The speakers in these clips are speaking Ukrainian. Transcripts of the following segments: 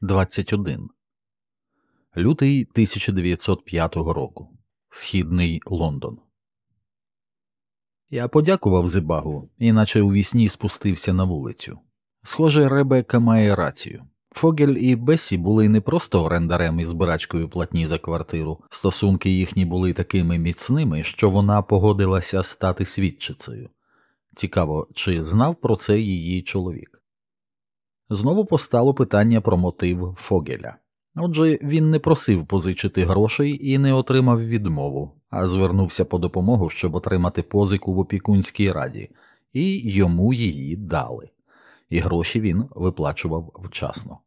21. Лютий 1905 року. Східний Лондон. Я подякував Зибагу, іначе у вісні спустився на вулицю. Схоже, Ребека має рацію. Фогель і Бесі були не просто орендарем і збирачкою платні за квартиру, стосунки їхні були такими міцними, що вона погодилася стати свідчицею. Цікаво, чи знав про це її чоловік. Знову постало питання про мотив Фогеля. Отже, він не просив позичити грошей і не отримав відмову, а звернувся по допомогу, щоб отримати позику в опікунській раді, і йому її дали, і гроші він виплачував вчасно.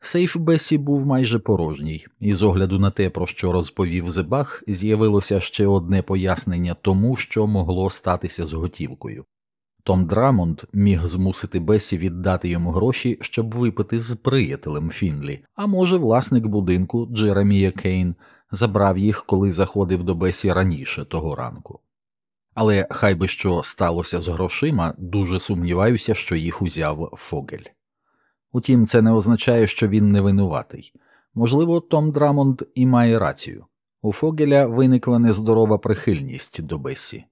Сейф Бесі був майже порожній, і з огляду на те, про що розповів Зебах, з'явилося ще одне пояснення тому, що могло статися з готівкою. Том Драмонд міг змусити Бесі віддати йому гроші, щоб випити з приятелем Фінлі, а може, власник будинку Джеремія Кейн забрав їх, коли заходив до Бесі раніше того ранку. Але хай би що сталося з грошима, дуже сумніваюся, що їх узяв Фогель. Утім, це не означає, що він не винуватий. Можливо, Том Драмонд і має рацію. У Фогеля виникла нездорова прихильність до Бесі.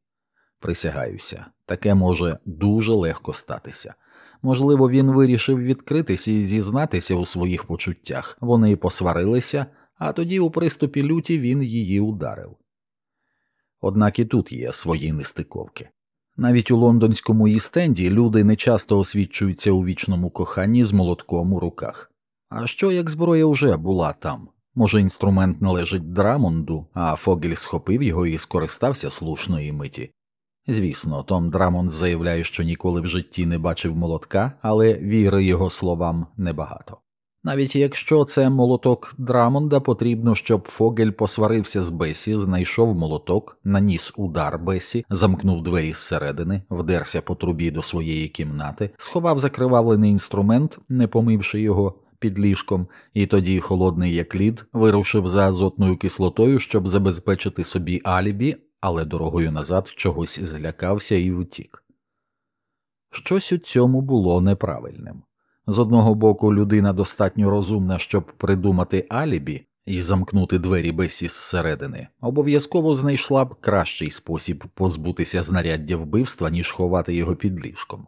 Присягаюся, таке може дуже легко статися. Можливо, він вирішив відкритися і зізнатися у своїх почуттях. Вони посварилися, а тоді у приступі люті він її ударив. Однак і тут є свої нестиковки. Навіть у лондонському істенді люди не часто освічуються у вічному коханні з молотком у руках. А що як зброя вже була там? Може, інструмент належить Драмонду, а Фогель схопив його і скористався слушної миті. Звісно, Том Драмонд заявляє, що ніколи в житті не бачив молотка, але віри його словам небагато. Навіть якщо це молоток Драмонда, потрібно, щоб Фогель посварився з Бесі, знайшов молоток, наніс удар Бесі, замкнув двері зсередини, вдерся по трубі до своєї кімнати, сховав закривавлений інструмент, не помивши його під ліжком, і тоді холодний як лід вирушив за азотною кислотою, щоб забезпечити собі алібі, але дорогою назад чогось злякався і втік. Щось у цьому було неправильним. З одного боку, людина достатньо розумна, щоб придумати алібі і замкнути двері Бесі зсередини, обов'язково знайшла б кращий спосіб позбутися знаряддя вбивства, ніж ховати його під ліжком.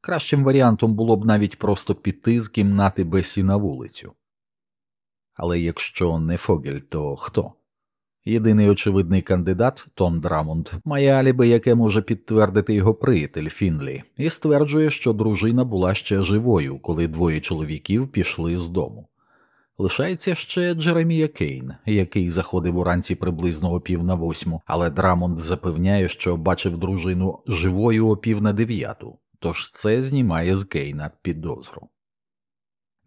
Кращим варіантом було б навіть просто піти з кімнати Бесі на вулицю. Але якщо не Фогель, то хто? Єдиний очевидний кандидат Том Драмонд має аліби, яке може підтвердити його приятель Фінлі, і стверджує, що дружина була ще живою, коли двоє чоловіків пішли з дому. Лишається ще Джеремія Кейн, який заходив уранці приблизно о пів на восьму, але Драмонд запевняє, що бачив дружину живою о пів на дев'яту, тож це знімає з Кейна підозру.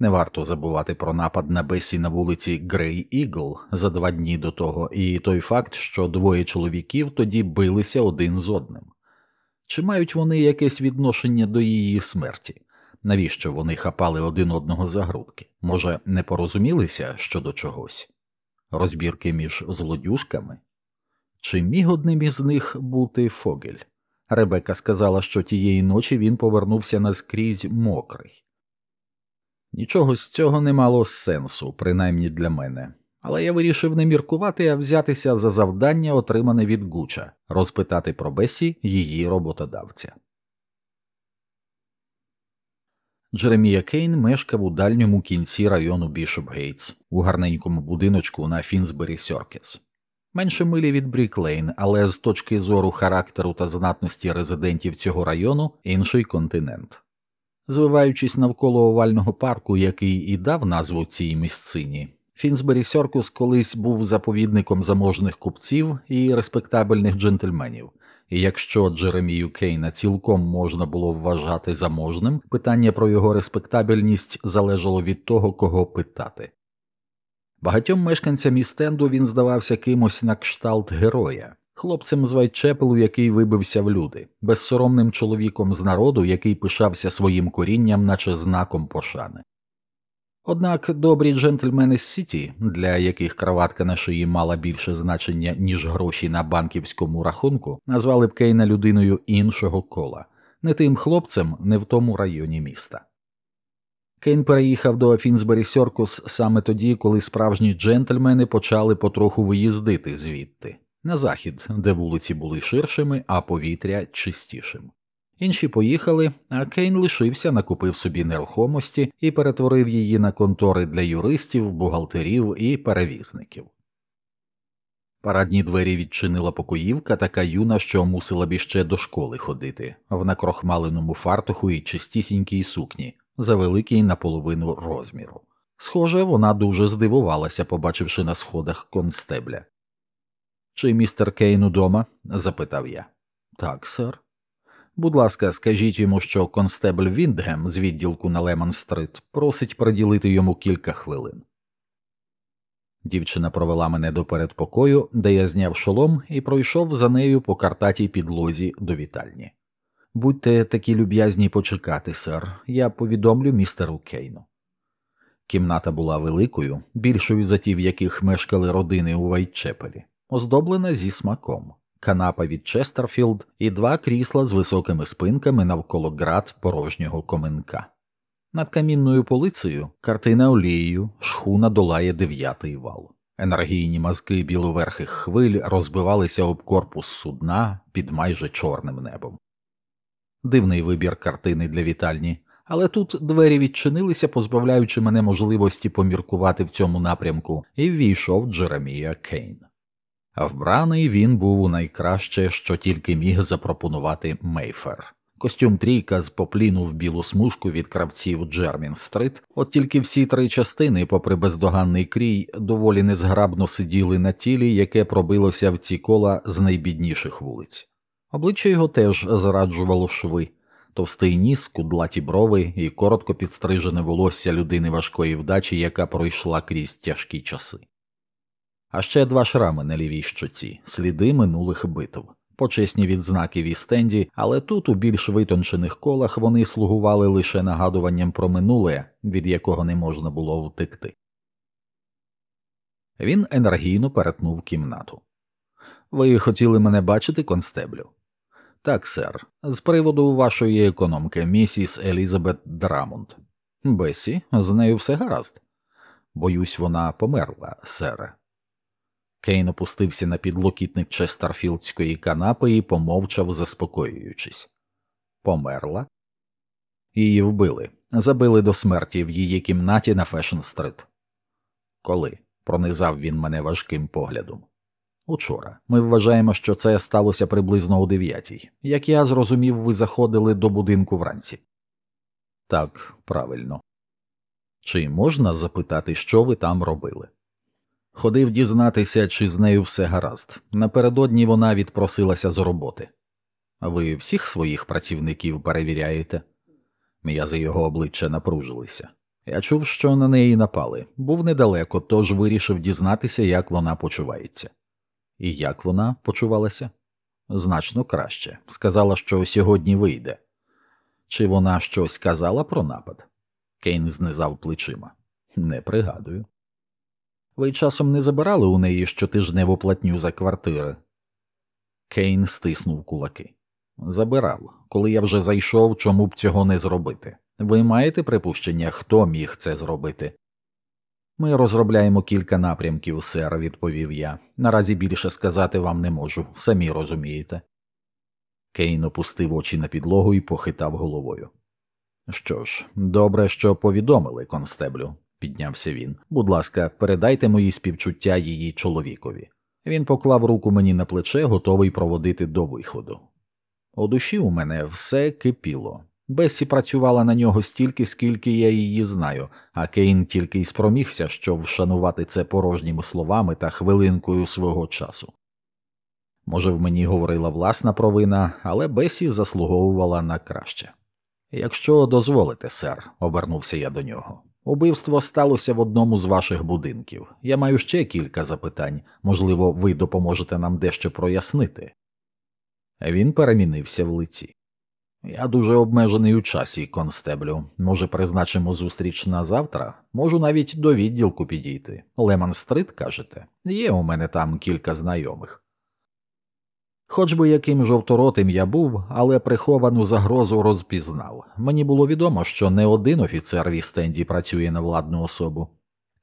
Не варто забувати про напад на Бесі на вулиці Грей Ігл за два дні до того, і той факт, що двоє чоловіків тоді билися один з одним. Чи мають вони якесь відношення до її смерті? Навіщо вони хапали один одного за грудки? Може, не порозумілися щодо чогось? Розбірки між злодюжками? Чи міг одним із них бути Фогель? Ребека сказала, що тієї ночі він повернувся наскрізь мокрий. Нічого з цього не мало сенсу, принаймні для мене, але я вирішив не міркувати, а взятися за завдання, отримане від Гуча, розпитати про Бесі її роботодавця. Джеремія Кейн мешкав у дальньому кінці району Бішопгейтс, у гарненькому будиночку на Фінсбері Сьоркус. Менше милі від Бріклейн, але з точки зору характеру та знатності резидентів цього району інший континент. Звиваючись навколо овального парку, який і дав назву цій місцині, Фінсбері Сьоркус колись був заповідником заможних купців і респектабельних джентльменів, і якщо Джеремію Кейна цілком можна було вважати заможним, питання про його респектабельність залежало від того, кого питати. Багатьом мешканцям Істенду він здавався кимось на кшталт героя хлопцем з Вайтчепелу, який вибився в люди, безсоромним чоловіком з народу, який пишався своїм корінням, наче знаком пошани. Однак добрі джентльмени з Сіті, для яких краватка на шиї мала більше значення, ніж гроші на банківському рахунку, назвали б Кейна людиною іншого кола, не тим хлопцем, не в тому районі міста. Кейн переїхав до Фінсбері Сьоркус саме тоді, коли справжні джентльмени почали потроху виїздити звідти, на захід, де вулиці були ширшими, а повітря чистішим. Інші поїхали, а Кейн лишився, накупив собі нерухомості і перетворив її на контори для юристів, бухгалтерів і перевізників. Парадні двері відчинила покоївка, така юна, що мусила б іще до школи ходити, в накрохмаленому фартуху і чистісінькій сукні, за великий наполовину розміру. Схоже, вона дуже здивувалася, побачивши на сходах констебля. Чи містер Кейн удома? запитав я. Так, сер. Будь ласка, скажіть йому, що констебль Віндгем з відділку на Лемон Стрит просить приділити йому кілька хвилин. Дівчина провела мене до передпокою, де я зняв шолом і пройшов за нею по картатій підлозі до вітальні. Будьте такі люб'язні почекати, сер, я повідомлю містеру Кейну. Кімната була великою, більшою за ті, в яких мешкали родини у Вайтчепелі, оздоблена зі смаком, канапа від Честерфілд і два крісла з високими спинками навколо ґрат порожнього коминка. Над камінною полицею картина олією, шхуна долає дев'ятий вал. Енергійні мазки біловерхих хвиль розбивалися об корпус судна під майже чорним небом. Дивний вибір картини для вітальні, але тут двері відчинилися, позбавляючи мене можливості поміркувати в цьому напрямку, і ввійшов Джеремія Кейн. Вбраний він був у найкраще, що тільки міг запропонувати Мейфер. Костюм трійка з попліну в білу смужку від кравців Джермін Стрит, от тільки всі три частини, попри бездоганний крій, доволі незграбно сиділи на тілі, яке пробилося в ці кола з найбідніших вулиць. Обличчя його теж зраджувало шви, товстий ніс, кудлаті брови і коротко підстрижене волосся людини важкої вдачі, яка пройшла крізь тяжкі часи. А ще два шрами на лівій щоці, сліди минулих битв почесні відзнаки в істенді, але тут, у більш витончених колах, вони слугували лише нагадуванням про минуле, від якого не можна було втекти. Він енергійно перетнув кімнату. Ви хотіли мене бачити, констеблю? Так, сер, з приводу вашої економки, місіс Елізабет Драмонд. Бесі, з нею все гаразд. Боюсь, вона померла, сере. Кейн опустився на підлокітник Честерфілдської канапи і помовчав, заспокоюючись. Померла. Її вбили, забили до смерті в її кімнаті на Фешн-стрит. Коли? пронизав він мене важким поглядом. Учора. Ми вважаємо, що це сталося приблизно о дев'ятій. Як я зрозумів, ви заходили до будинку вранці. Так, правильно. Чи можна запитати, що ви там робили? Ходив дізнатися, чи з нею все гаразд. Напередодні вона відпросилася з роботи. Ви всіх своїх працівників перевіряєте? М'язи його обличчя напружилися. Я чув, що на неї напали, був недалеко, тож вирішив дізнатися, як вона почувається. І як вона почувалася? Значно краще. Сказала, що сьогодні вийде. Чи вона щось казала про напад? Кейн знизав плечима. Не пригадую. Ви часом не забирали у неї щотижневу платню за квартири? Кейн стиснув кулаки. Забирав. Коли я вже зайшов, чому б цього не зробити? Ви маєте припущення, хто міг це зробити? Ми розробляємо кілька напрямків, сер, відповів я. Наразі більше сказати вам не можу, самі розумієте. Кейн опустив очі на підлогу і похитав головою. Що ж, добре, що повідомили констеблю піднявся він. Будь ласка, передайте мої співчуття її чоловікові. Він поклав руку мені на плече, готовий проводити до виходу. У душі у мене все кипіло. Бесі працювала на нього стільки, скільки я її знаю, а Кейн тільки й спромігся, щоб вшанувати це порожніми словами та хвилинкою свого часу. Може, в мені говорила власна провина, але Бесі заслуговувала на краще. Якщо дозволите, сер, обернувся я до нього. Убивство сталося в одному з ваших будинків. Я маю ще кілька запитань, можливо, ви допоможете нам дещо прояснити. Він перемінився в лиці. Я дуже обмежений у часі, констеблю. Може, призначимо зустріч на завтра, можу навіть до відділку підійти. Лемон Стрит, кажете, є у мене там кілька знайомих. Хоч би яким жовторотим я був, але приховану загрозу розпізнав. Мені було відомо, що не один офіцер в Істенді працює на владну особу.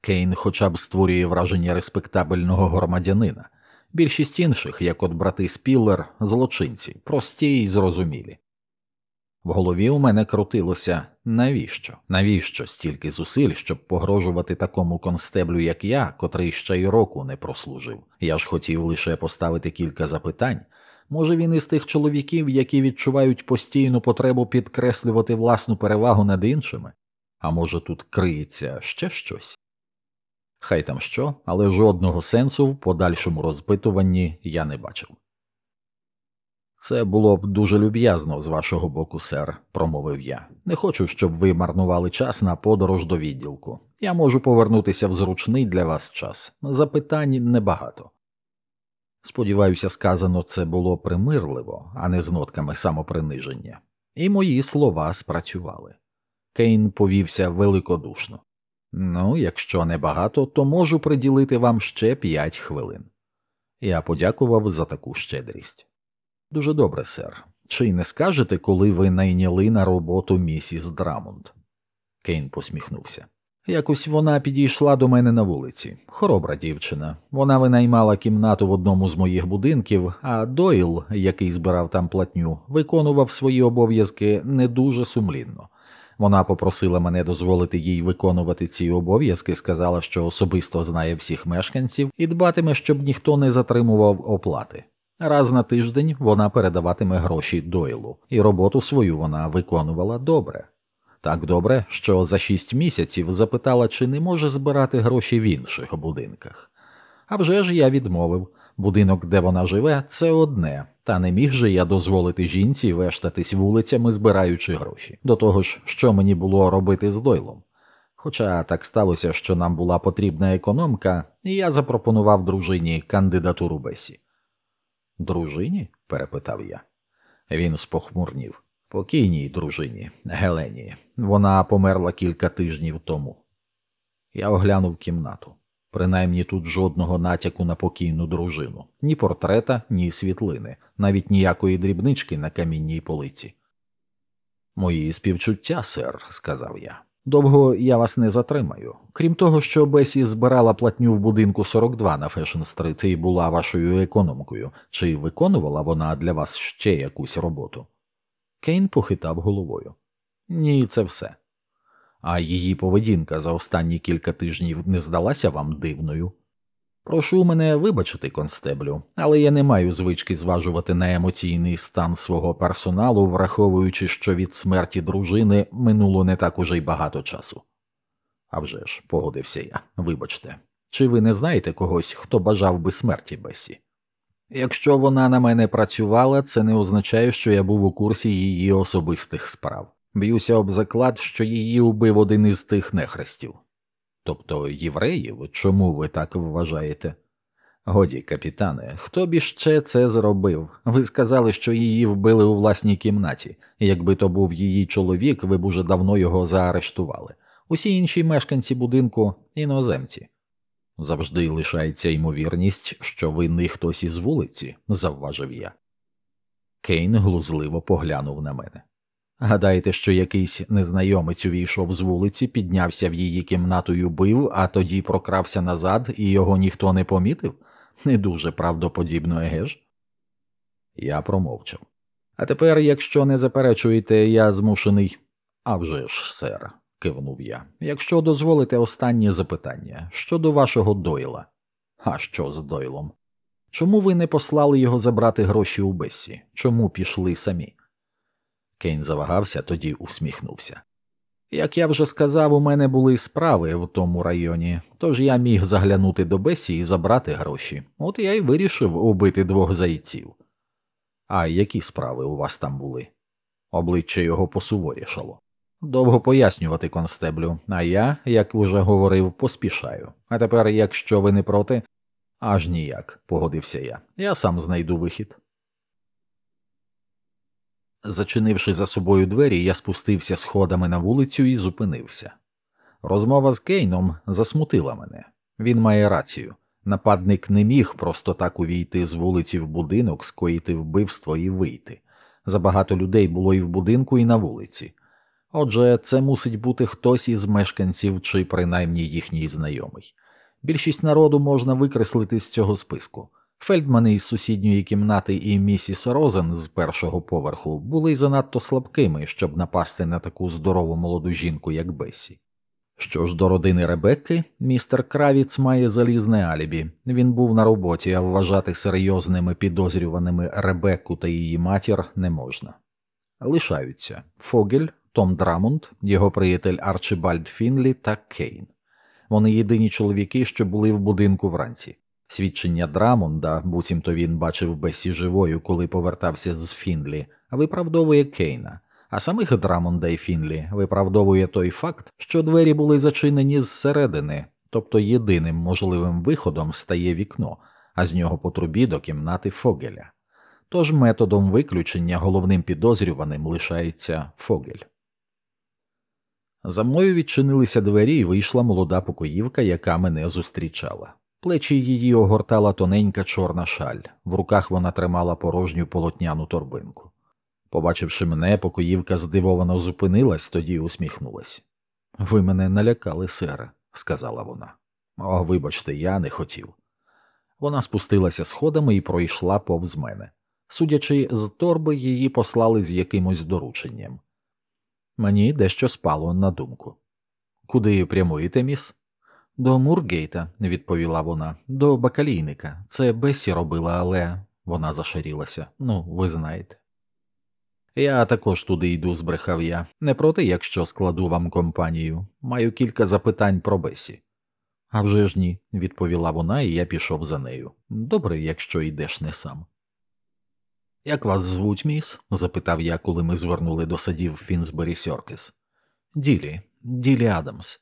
Кейн хоча б створює враження респектабельного громадянина. Більшість інших, як от брати Спіллер, злочинці, прості й зрозумілі. В голові у мене крутилося навіщо? Навіщо стільки зусиль, щоб погрожувати такому констеблю, як я, котрий ще й року не прослужив. Я ж хотів лише поставити кілька запитань. Може, він із тих чоловіків, які відчувають постійну потребу підкреслювати власну перевагу над іншими, а може, тут криється ще щось? Хай там що, але жодного сенсу в подальшому розпитуванні я не бачив. Це було б дуже люб'язно з вашого боку, сер, промовив я. Не хочу, щоб ви марнували час на подорож до відділку. Я можу повернутися в зручний для вас час. Запитань небагато. Сподіваюся, сказано це було примирливо, а не з нотками самоприниження, і мої слова спрацювали. Кейн повівся великодушно. Ну, якщо небагато, то можу приділити вам ще п'ять хвилин. Я подякував за таку щедрість. Дуже добре, сер. Чи не скажете, коли ви найняли на роботу місіс Драмонд? Кейн посміхнувся. Якось вона підійшла до мене на вулиці. Хоробра дівчина. Вона винаймала кімнату в одному з моїх будинків, а Дойл, який збирав там платню, виконував свої обов'язки не дуже сумлінно. Вона попросила мене дозволити їй виконувати ці обов'язки, сказала, що особисто знає всіх мешканців і дбатиме, щоб ніхто не затримував оплати. Раз на тиждень вона передаватиме гроші дойлу, і роботу свою вона виконувала добре. Так добре, що за шість місяців запитала, чи не може збирати гроші в інших будинках. А вже ж я відмовив будинок, де вона живе, це одне, та не міг же я дозволити жінці вештатись вулицями, збираючи гроші. До того ж, що мені було робити з дойлом. Хоча так сталося, що нам була потрібна економка, і я запропонував дружині кандидатуру Бесі. Дружині? перепитав я. Він спохмурнів. Покійній дружині, Гелені. Вона померла кілька тижнів тому. Я оглянув кімнату. Принаймні тут жодного натяку на покійну дружину, ні портрета, ні світлини, навіть ніякої дрібнички на камінній полиці. Мої співчуття, сер, сказав я. Довго я вас не затримаю. Крім того, що Бесі збирала платню в будинку 42 на Фешн Стрит і була вашою економкою, чи виконувала вона для вас ще якусь роботу? Кейн похитав головою. Ні, це все. А її поведінка за останні кілька тижнів не здалася вам дивною? Прошу мене вибачити, констеблю, але я не маю звички зважувати на емоційний стан свого персоналу, враховуючи, що від смерті дружини минуло не так уже й багато часу. «А вже ж, погодився я, вибачте, чи ви не знаєте когось, хто бажав би смерті Бесі? Якщо вона на мене працювала, це не означає, що я був у курсі її особистих справ. Б'юся об заклад, що її убив один із тих нехрестів. Тобто євреїв, чому ви так вважаєте? Годі, капітане, хто б іще це зробив? Ви сказали, що її вбили у власній кімнаті, якби то був її чоловік, ви б уже давно його заарештували. Усі інші мешканці будинку іноземці. Завжди лишається ймовірність, що винний хтось із вулиці, завважив я. Кейн глузливо поглянув на мене. Гадаєте, що якийсь незнайомець увійшов з вулиці, піднявся в її кімнату й убив, а тоді прокрався назад, і його ніхто не помітив? Не дуже правдоподібно, еге ж? Я промовчав. А тепер, якщо не заперечуєте, я змушений. «А вже ж, сер, кивнув я. Якщо дозволите останнє запитання щодо вашого дойла. А що з дойлом? Чому ви не послали його забрати гроші у Бесі? Чому пішли самі? Кейн завагався, тоді усміхнувся. Як я вже сказав, у мене були справи в тому районі, тож я міг заглянути до Бесі і забрати гроші. От я й вирішив убити двох зайців. А які справи у вас там були? Обличчя його посуворішало. Довго пояснювати констеблю, а я, як уже говорив, поспішаю. А тепер, якщо ви не проти, аж ніяк, погодився я. Я сам знайду вихід. Зачинивши за собою двері, я спустився сходами на вулицю і зупинився. Розмова з Кейном засмутила мене. Він має рацію. Нападник не міг просто так увійти з вулиці в будинок, скоїти вбивство і вийти. Забагато людей було і в будинку, і на вулиці. Отже, це мусить бути хтось із мешканців чи принаймні їхній знайомий. Більшість народу можна викреслити з цього списку. Фельдмани із сусідньої кімнати і місіс Розен з першого поверху були занадто слабкими, щоб напасти на таку здорову молоду жінку, як Бесі. Що ж до родини Ребекки, містер Кравіц має залізне алібі. Він був на роботі, а вважати серйозними підозрюваними Ребекку та її матір не можна. Лишаються Фогель, Том Драмонд, його приятель Арчибальд Фінлі та Кейн. Вони єдині чоловіки, що були в будинку вранці. Свідчення Драмонда, буцімто він бачив Бесі живою, коли повертався з Фінлі, виправдовує Кейна, а самих Драмонда і Фінлі виправдовує той факт, що двері були зачинені зсередини, тобто єдиним можливим виходом стає вікно, а з нього по трубі до кімнати Фогеля. Тож методом виключення головним підозрюваним лишається Фогель. За мною відчинилися двері і вийшла молода покоївка, яка мене зустрічала. Плечі її огортала тоненька чорна шаль, в руках вона тримала порожню полотняну торбинку. Побачивши мене, покоївка здивовано зупинилась, тоді усміхнулась. Ви мене налякали, сере, сказала вона. О, вибачте, я не хотів. Вона спустилася сходами і пройшла повз мене. Судячи з торби, її послали з якимось дорученням. Мені дещо спало на думку. Куди прямуєте, міс? До Мургейта, відповіла вона, до бакалійника. Це Бесі робила, але вона зашарілася. Ну, ви знаєте. Я також туди йду, збрехав я. Не проти, якщо складу вам компанію. Маю кілька запитань про Бесі. «А вже ж ні, відповіла вона, і я пішов за нею. Добре, якщо йдеш не сам. Як вас звуть, міс? запитав я, коли ми звернули до садів Фінсбері Сьоркес. Ділі, Ділі Адамс.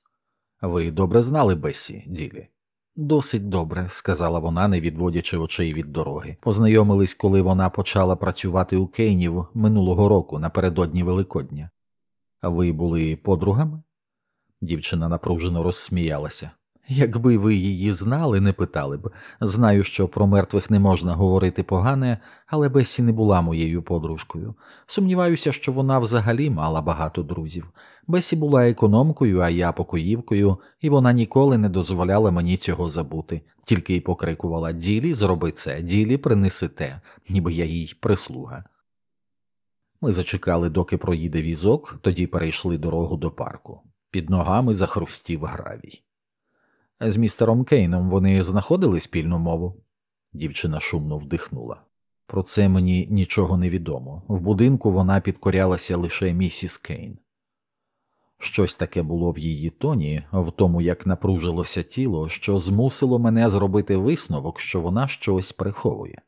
Ви добре знали Бесі, Ділі? Досить добре, сказала вона, не відводячи очей від дороги. Познайомились, коли вона почала працювати у Кейнів минулого року напередодні Великодня. А ви були подругами? Дівчина напружено розсміялася. Якби ви її знали, не питали б. Знаю, що про мертвих не можна говорити погане, але Бесі не була моєю подружкою. Сумніваюся, що вона взагалі мала багато друзів. Бесі була економкою, а я покоївкою, і вона ніколи не дозволяла мені цього забути, тільки й покрикувала Ділі, зроби це, ділі принеси те, ніби я їй прислуга. Ми зачекали, доки проїде візок, тоді перейшли дорогу до парку. Під ногами захрустів гравій. З містером Кейном вони знаходили спільну мову? Дівчина шумно вдихнула. Про це мені нічого не відомо. В будинку вона підкорялася лише місіс Кейн. Щось таке було в її тоні, в тому, як напружилося тіло, що змусило мене зробити висновок, що вона щось приховує.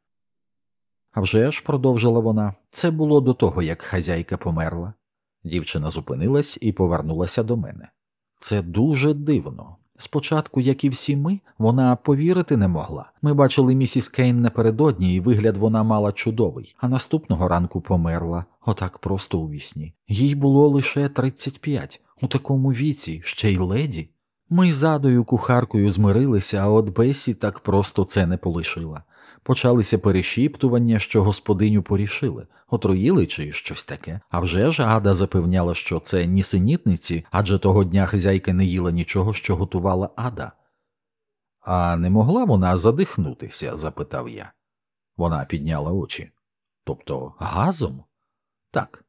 «А вже ж, продовжила вона, це було до того, як хазяйка померла. Дівчина зупинилась і повернулася до мене. Це дуже дивно. Спочатку, як і всі ми, вона повірити не могла. Ми бачили місіс Кейн напередодні, і вигляд вона мала чудовий, а наступного ранку померла, отак просто у вісні. Їй було лише 35, у такому віці, ще й леді. Ми з задою кухаркою змирилися, а от Бесі так просто це не полишила. Почалися перешіптування, що господиню порішили, отруїли чи щось таке. А вже ж Ада запевняла, що це нісенітниці, адже того дня хазяйка не їла нічого, що готувала Ада. А не могла вона задихнутися? запитав я. Вона підняла очі. Тобто газом? Так.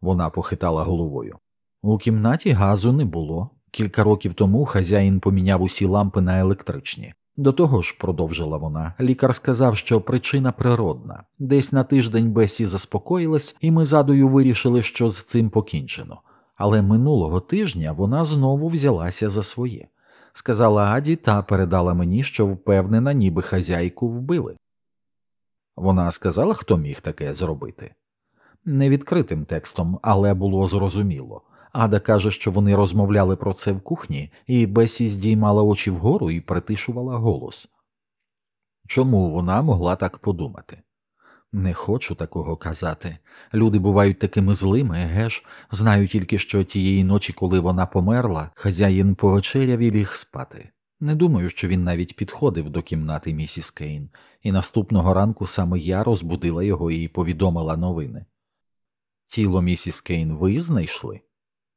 Вона похитала головою. У кімнаті газу не було. Кілька років тому хазяїн поміняв усі лампи на електричні. До того ж, продовжила вона, лікар сказав, що причина природна. Десь на тиждень Бесі заспокоїлась, і ми задою вирішили, що з цим покінчено. Але минулого тижня вона знову взялася за своє. Сказала Аді та передала мені, що впевнена, ніби хазяйку вбили. Вона сказала, хто міг таке зробити. Невідкритим текстом, але було зрозуміло. Ада каже, що вони розмовляли про це в кухні, і Бесі здіймала очі вгору і притишувала голос. Чому вона могла так подумати? Не хочу такого казати. Люди бувають такими злими, геш, знаю тільки, що тієї ночі, коли вона померла, хазяїн повечеряв і ліг спати. Не думаю, що він навіть підходив до кімнати місіс Кейн, і наступного ранку саме я розбудила його і повідомила новини. Тіло місіс Кейн ви знайшли?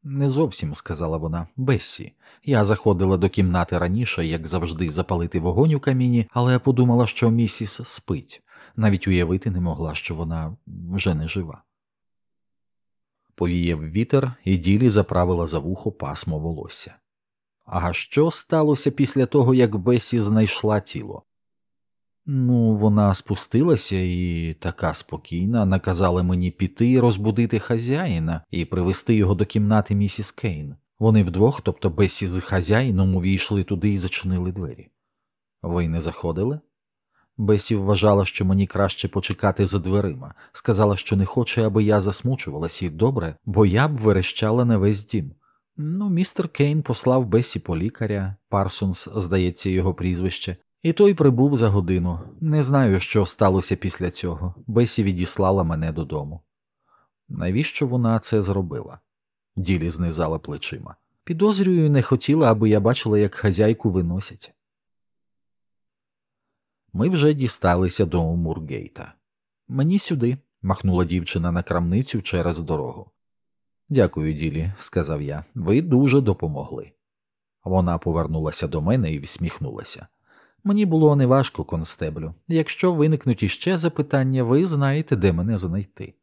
Не зовсім, сказала вона, Бессі. Я заходила до кімнати раніше, як завжди, запалити вогонь у каміні, але подумала, що місіс спить, навіть уявити не могла, що вона вже не жива. Повіяв вітер, і ділі заправила за вухо пасмо волосся. А що сталося після того, як Бесі знайшла тіло? Ну, вона спустилася і така спокійна, наказала мені піти і розбудити хазяїна і привести його до кімнати місіс Кейн. Вони вдвох, тобто Бесі з хазяїном, увійшли туди і зачинили двері. Ви не заходили? Бесі вважала, що мені краще почекати за дверима, сказала, що не хоче, аби я засмучувалася і добре, бо я б верещала на весь дім. Ну, містер Кейн послав Бесі по лікаря, Парсонс, здається, його прізвище, і той прибув за годину. Не знаю, що сталося після цього. Бесі відіслала мене додому. Навіщо вона це зробила? Ділі знизала плечима. Підозрюю, не хотіла, аби я бачила, як хазяйку виносять. Ми вже дісталися до Мургейта. Мені сюди, махнула дівчина на крамницю через дорогу. Дякую, ділі, сказав я, ви дуже допомогли. Вона повернулася до мене і всміхнулася. Мені було неважко, констеблю. Якщо виникнуть іще запитання, ви знаєте, де мене знайти.